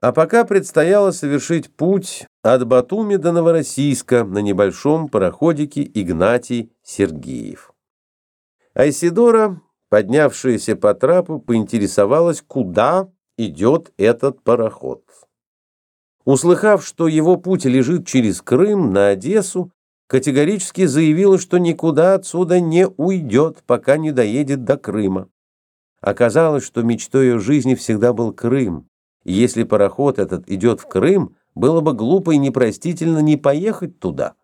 А пока предстояло совершить путь от Батуми до Новороссийска на небольшом пароходике Игнатий Сергеев. Айсидора, поднявшаяся по трапу, поинтересовалась, куда идет этот пароход. Услыхав, что его путь лежит через Крым на Одессу, категорически заявила, что никуда отсюда не уйдет, пока не доедет до Крыма. Оказалось, что мечтой ее жизни всегда был Крым. Если пароход этот идет в Крым, было бы глупо и непростительно не поехать туда.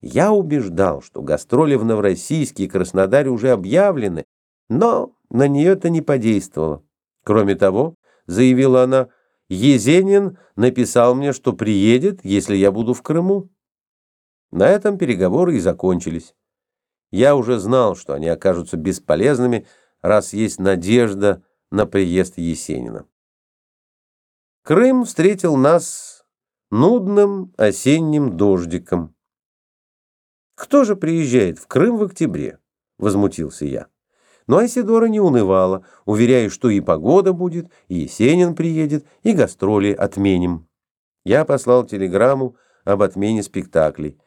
Я убеждал, что гастроли в Новороссийске и Краснодаре уже объявлены, но на нее это не подействовало. Кроме того, заявила она, Езенин написал мне, что приедет, если я буду в Крыму. На этом переговоры и закончились. Я уже знал, что они окажутся бесполезными, раз есть надежда на приезд Есенина. Крым встретил нас нудным осенним дождиком. «Кто же приезжает в Крым в октябре?» — возмутился я. Но Айсидора не унывала, уверяя, что и погода будет, и Есенин приедет, и гастроли отменим. Я послал телеграмму об отмене спектаклей.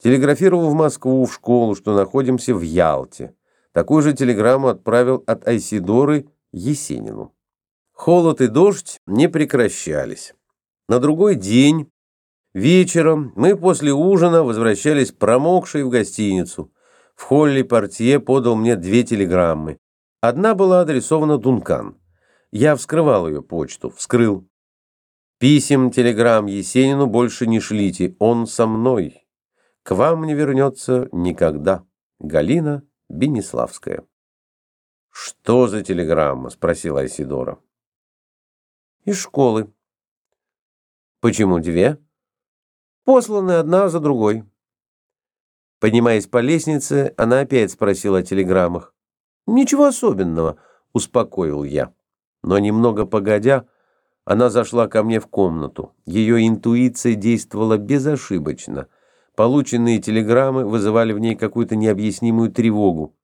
Телеграфировал в Москву, в школу, что находимся в Ялте. Такую же телеграмму отправил от Айсидоры Есенину. Холод и дождь не прекращались. На другой день, вечером, мы после ужина возвращались промокшие в гостиницу. В холле портье подал мне две телеграммы. Одна была адресована Дункан. Я вскрывал ее почту, вскрыл. Писем, телеграмм Есенину больше не шлите, он со мной. К вам не вернется никогда. Галина Бенеславская. «Что за телеграмма?» — спросила Айсидора. «Из школы». «Почему две?» «Посланы одна за другой». Поднимаясь по лестнице, она опять спросила о телеграммах. «Ничего особенного», — успокоил я. Но немного погодя, она зашла ко мне в комнату. Ее интуиция действовала безошибочно — Полученные телеграммы вызывали в ней какую-то необъяснимую тревогу.